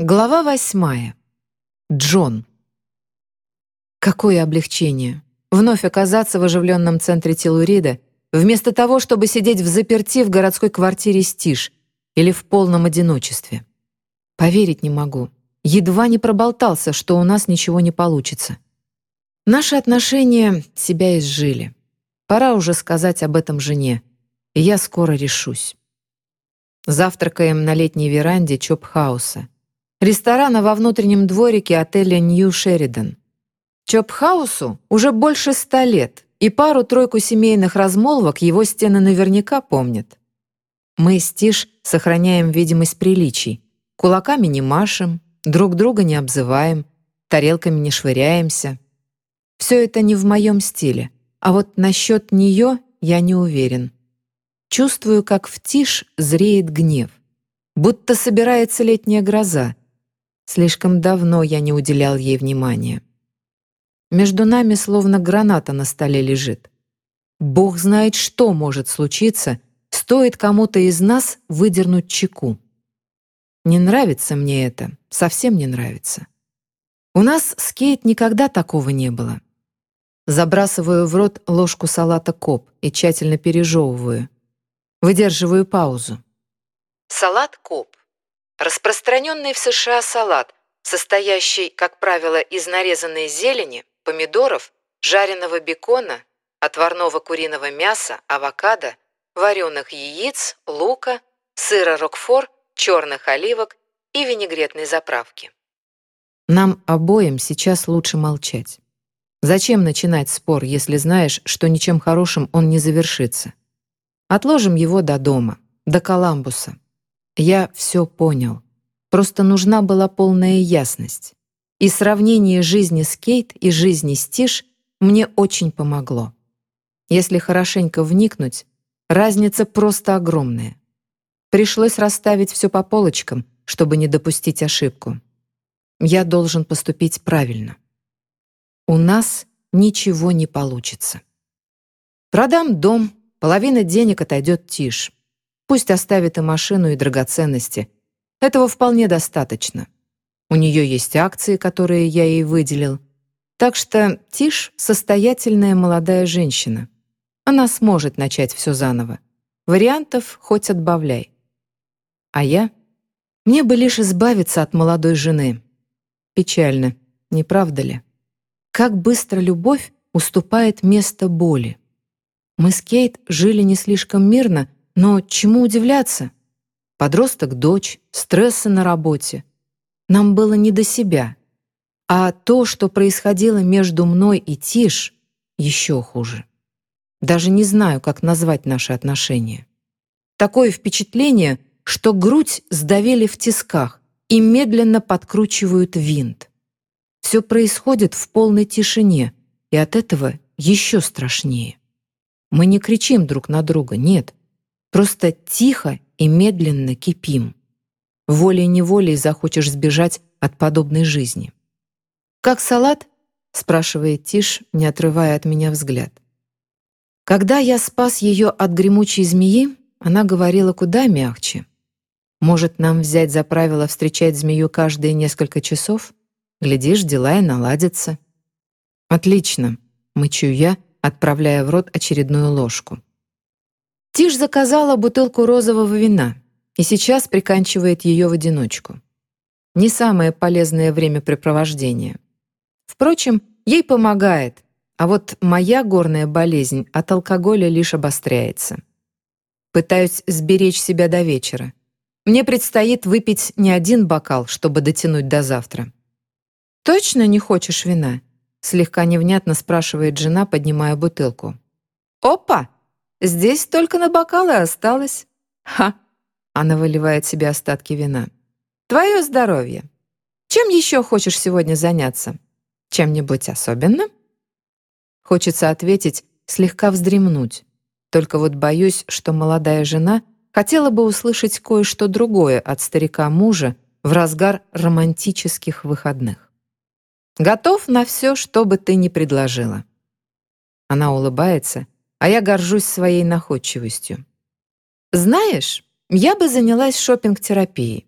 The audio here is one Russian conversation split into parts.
Глава восьмая. Джон. Какое облегчение! Вновь оказаться в оживленном центре Телурида, вместо того, чтобы сидеть в заперти в городской квартире Стиш или в полном одиночестве. Поверить не могу. Едва не проболтался, что у нас ничего не получится. Наши отношения себя изжили. Пора уже сказать об этом жене, и я скоро решусь. Завтракаем на летней веранде Чопхауса — ресторана во внутреннем дворике отеля «Нью Шеридан». Чопхаусу уже больше ста лет, и пару-тройку семейных размолвок его стены наверняка помнят. Мы с Тиш сохраняем видимость приличий, кулаками не машем, друг друга не обзываем, тарелками не швыряемся. Все это не в моем стиле, а вот насчет нее я не уверен. Чувствую, как в Тиш зреет гнев, будто собирается летняя гроза, Слишком давно я не уделял ей внимания. Между нами словно граната на столе лежит. Бог знает, что может случиться, стоит кому-то из нас выдернуть чеку. Не нравится мне это, совсем не нравится. У нас с Кейт никогда такого не было. Забрасываю в рот ложку салата коп и тщательно пережевываю. Выдерживаю паузу. Салат коп Распространенный в США салат, состоящий, как правило, из нарезанной зелени, помидоров, жареного бекона, отварного куриного мяса, авокадо, вареных яиц, лука, сыра рокфор, черных оливок и винегретной заправки. Нам обоим сейчас лучше молчать. Зачем начинать спор, если знаешь, что ничем хорошим он не завершится? Отложим его до дома, до Коламбуса. Я все понял. Просто нужна была полная ясность. И сравнение жизни с Кейт и жизни с Тиш мне очень помогло. Если хорошенько вникнуть, разница просто огромная. Пришлось расставить все по полочкам, чтобы не допустить ошибку. Я должен поступить правильно. У нас ничего не получится. Продам дом, половина денег отойдет Тиш. Пусть оставит и машину, и драгоценности. Этого вполне достаточно. У нее есть акции, которые я ей выделил. Так что Тиш — состоятельная молодая женщина. Она сможет начать все заново. Вариантов хоть отбавляй. А я? Мне бы лишь избавиться от молодой жены. Печально, не правда ли? Как быстро любовь уступает место боли. Мы с Кейт жили не слишком мирно, но чему удивляться? Подросток, дочь, стрессы на работе. Нам было не до себя. А то, что происходило между мной и Тиш, еще хуже. Даже не знаю, как назвать наши отношения. Такое впечатление, что грудь сдавили в тисках и медленно подкручивают винт. Все происходит в полной тишине, и от этого еще страшнее. Мы не кричим друг на друга, нет — Просто тихо и медленно кипим. Волей-неволей захочешь сбежать от подобной жизни. «Как салат?» — спрашивает Тиш, не отрывая от меня взгляд. Когда я спас ее от гремучей змеи, она говорила куда мягче. «Может, нам взять за правило встречать змею каждые несколько часов? Глядишь, дела и наладятся». «Отлично», — мычу я, отправляя в рот очередную ложку. Тиш заказала бутылку розового вина и сейчас приканчивает ее в одиночку. Не самое полезное времяпрепровождение. Впрочем, ей помогает, а вот моя горная болезнь от алкоголя лишь обостряется. Пытаюсь сберечь себя до вечера. Мне предстоит выпить не один бокал, чтобы дотянуть до завтра. «Точно не хочешь вина?» — слегка невнятно спрашивает жена, поднимая бутылку. «Опа!» Здесь только на бокалы осталось. Ха! Она выливает себе остатки вина. Твое здоровье. Чем еще хочешь сегодня заняться? Чем-нибудь особенным? Хочется ответить, слегка вздремнуть. Только вот боюсь, что молодая жена хотела бы услышать кое-что другое от старика-мужа в разгар романтических выходных. Готов на все, что бы ты ни предложила. Она улыбается а я горжусь своей находчивостью. Знаешь, я бы занялась шопинг терапией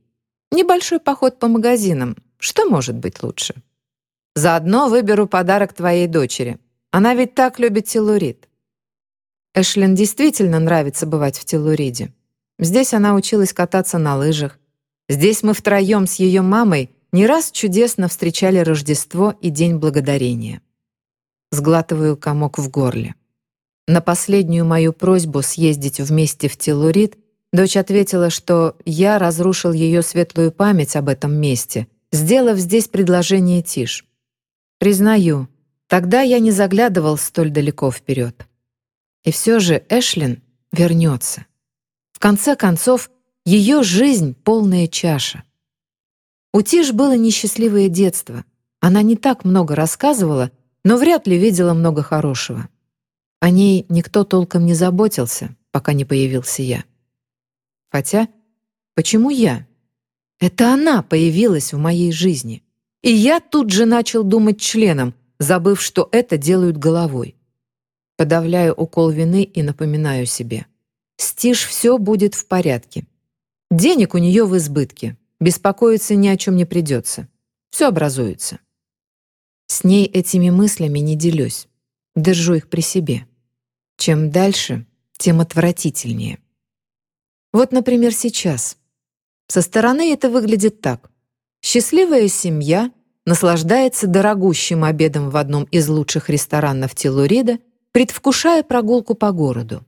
Небольшой поход по магазинам. Что может быть лучше? Заодно выберу подарок твоей дочери. Она ведь так любит телурид. Эшлин действительно нравится бывать в телуриде. Здесь она училась кататься на лыжах. Здесь мы втроем с ее мамой не раз чудесно встречали Рождество и День Благодарения. Сглатываю комок в горле. На последнюю мою просьбу съездить вместе в Телурид дочь ответила, что я разрушил ее светлую память об этом месте, сделав здесь предложение Тиш. Признаю, тогда я не заглядывал столь далеко вперед. И все же Эшлин вернется. В конце концов, ее жизнь — полная чаша. У Тиш было несчастливое детство. Она не так много рассказывала, но вряд ли видела много хорошего. О ней никто толком не заботился, пока не появился я. Хотя, почему я? Это она появилась в моей жизни. И я тут же начал думать членом, забыв, что это делают головой. Подавляю укол вины и напоминаю себе. Стиш, все будет в порядке. Денег у нее в избытке. Беспокоиться ни о чем не придется. Все образуется. С ней этими мыслями не делюсь. Держу их при себе. Чем дальше, тем отвратительнее. Вот, например, сейчас. Со стороны это выглядит так. Счастливая семья наслаждается дорогущим обедом в одном из лучших ресторанов Телурида, предвкушая прогулку по городу.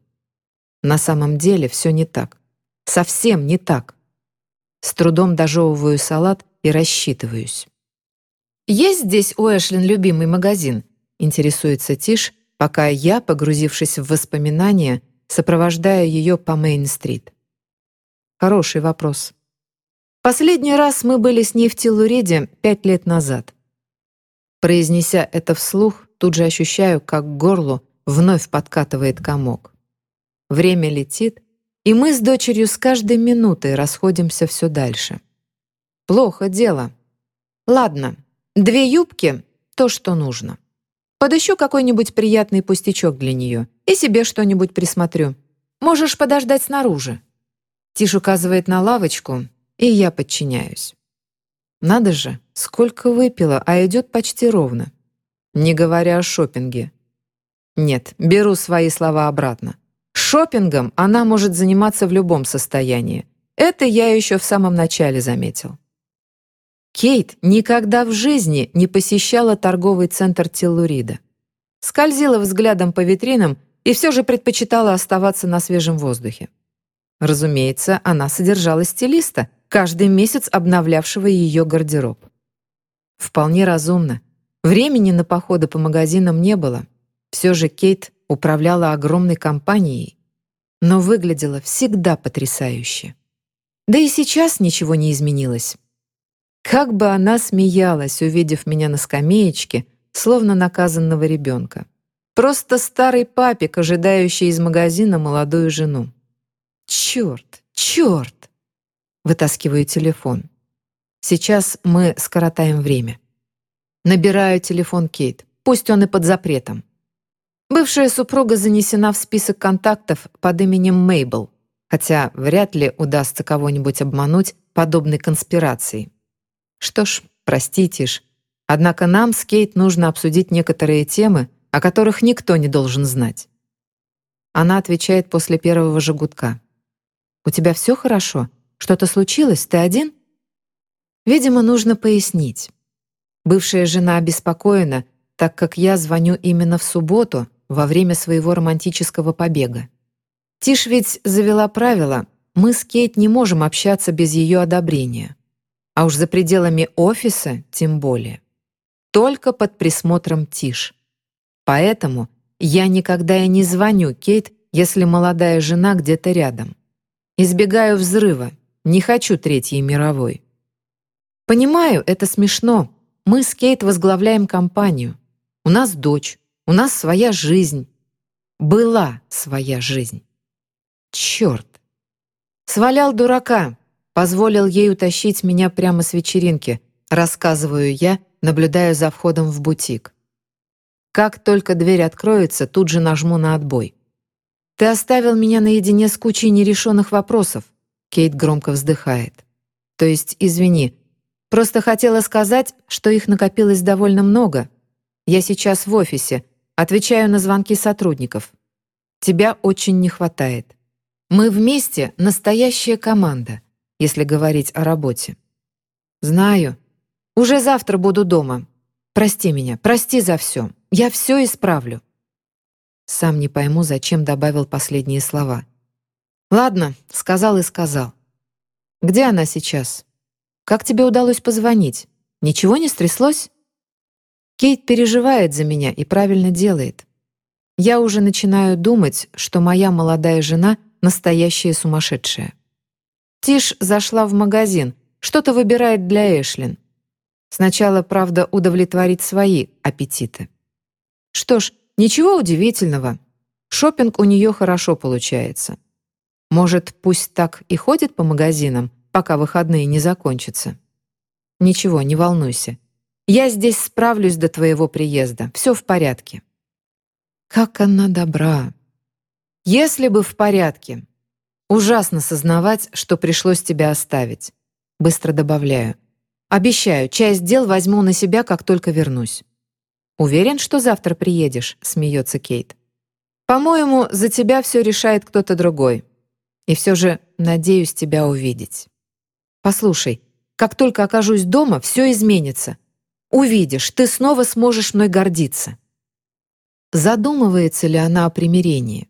На самом деле все не так. Совсем не так. С трудом дожевываю салат и рассчитываюсь. «Есть здесь у Эшлин любимый магазин?» — интересуется Тиш, пока я, погрузившись в воспоминания, сопровождаю ее по Мейн-стрит. Хороший вопрос. Последний раз мы были с ней в Тилуриде пять лет назад. Произнеся это вслух, тут же ощущаю, как к горлу вновь подкатывает комок. Время летит, и мы с дочерью с каждой минутой расходимся все дальше. Плохо дело. Ладно, две юбки — то, что нужно. Подыщу какой-нибудь приятный пустячок для нее и себе что-нибудь присмотрю. Можешь подождать снаружи. Тиш указывает на лавочку, и я подчиняюсь. Надо же, сколько выпила, а идет почти ровно. Не говоря о шопинге. Нет, беру свои слова обратно. Шопингом она может заниматься в любом состоянии. Это я еще в самом начале заметил. Кейт никогда в жизни не посещала торговый центр Теллурида. Скользила взглядом по витринам и все же предпочитала оставаться на свежем воздухе. Разумеется, она содержала стилиста, каждый месяц обновлявшего ее гардероб. Вполне разумно. Времени на походы по магазинам не было. Все же Кейт управляла огромной компанией, но выглядела всегда потрясающе. Да и сейчас ничего не изменилось. Как бы она смеялась, увидев меня на скамеечке, словно наказанного ребенка. Просто старый папик, ожидающий из магазина молодую жену. Черт, черт! Вытаскиваю телефон. Сейчас мы скоротаем время. Набираю телефон Кейт. Пусть он и под запретом. Бывшая супруга занесена в список контактов под именем Мейбл, хотя вряд ли удастся кого-нибудь обмануть подобной конспирацией. Что ж, простите ж. Однако нам с Кейт нужно обсудить некоторые темы, о которых никто не должен знать. Она отвечает после первого же. «У тебя все хорошо? Что-то случилось? Ты один?» Видимо, нужно пояснить. Бывшая жена обеспокоена, так как я звоню именно в субботу, во время своего романтического побега. Тиш ведь завела правило, мы с Кейт не можем общаться без ее одобрения. А уж за пределами офиса тем более. Только под присмотром Тиш. Поэтому я никогда и не звоню Кейт, если молодая жена где-то рядом. Избегаю взрыва, не хочу Третьей мировой. Понимаю, это смешно. Мы с Кейт возглавляем компанию. У нас дочь, у нас своя жизнь. Была своя жизнь. Черт! Свалял дурака, позволил ей утащить меня прямо с вечеринки, рассказываю я, наблюдая за входом в бутик. Как только дверь откроется, тут же нажму на отбой. «Ты оставил меня наедине с кучей нерешенных вопросов», Кейт громко вздыхает. То есть, извини, просто хотела сказать, что их накопилось довольно много. Я сейчас в офисе, отвечаю на звонки сотрудников. Тебя очень не хватает. Мы вместе настоящая команда, если говорить о работе. Знаю. Уже завтра буду дома. Прости меня, прости за все. Я все исправлю. Сам не пойму, зачем добавил последние слова. Ладно, сказал и сказал. Где она сейчас? Как тебе удалось позвонить? Ничего не стряслось? Кейт переживает за меня и правильно делает. Я уже начинаю думать, что моя молодая жена настоящая сумасшедшая. Тиш зашла в магазин, что-то выбирает для Эшлин. Сначала, правда, удовлетворить свои аппетиты. Что ж, ничего удивительного. Шопинг у нее хорошо получается. Может, пусть так и ходит по магазинам, пока выходные не закончатся? Ничего, не волнуйся. Я здесь справлюсь до твоего приезда. Все в порядке. Как она добра. Если бы в порядке. Ужасно сознавать, что пришлось тебя оставить. Быстро добавляю. Обещаю, часть дел возьму на себя, как только вернусь. Уверен, что завтра приедешь, смеется Кейт. По-моему, за тебя все решает кто-то другой. И все же надеюсь тебя увидеть. Послушай, как только окажусь дома, все изменится. Увидишь, ты снова сможешь мной гордиться. Задумывается ли она о примирении?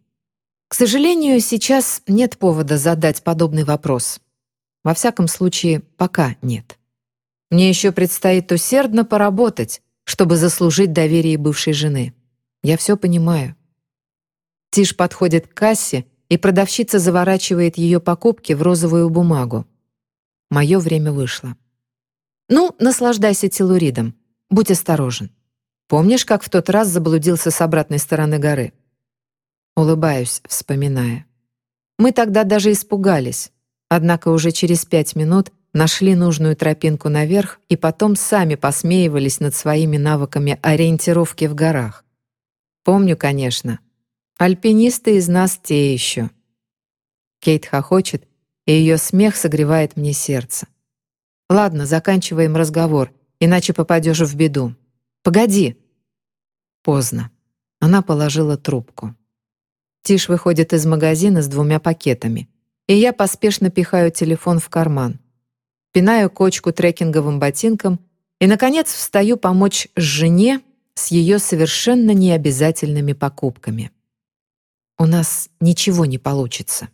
К сожалению, сейчас нет повода задать подобный вопрос. Во всяком случае, пока нет. Мне еще предстоит усердно поработать, чтобы заслужить доверие бывшей жены. Я все понимаю. Тиш подходит к кассе и продавщица заворачивает ее покупки в розовую бумагу. Мое время вышло. Ну, наслаждайся телуридом. Будь осторожен. Помнишь, как в тот раз заблудился с обратной стороны горы? Улыбаюсь, вспоминая. Мы тогда даже испугались. Однако уже через пять минут нашли нужную тропинку наверх и потом сами посмеивались над своими навыками ориентировки в горах. Помню, конечно, Альпинисты из нас те еще. Кейт хохочет, и ее смех согревает мне сердце. Ладно, заканчиваем разговор, иначе попадешь в беду. Погоди. Поздно. Она положила трубку. Тиш выходит из магазина с двумя пакетами, и я поспешно пихаю телефон в карман. Пинаю кочку трекинговым ботинком и, наконец, встаю помочь жене с ее совершенно необязательными покупками у нас ничего не получится.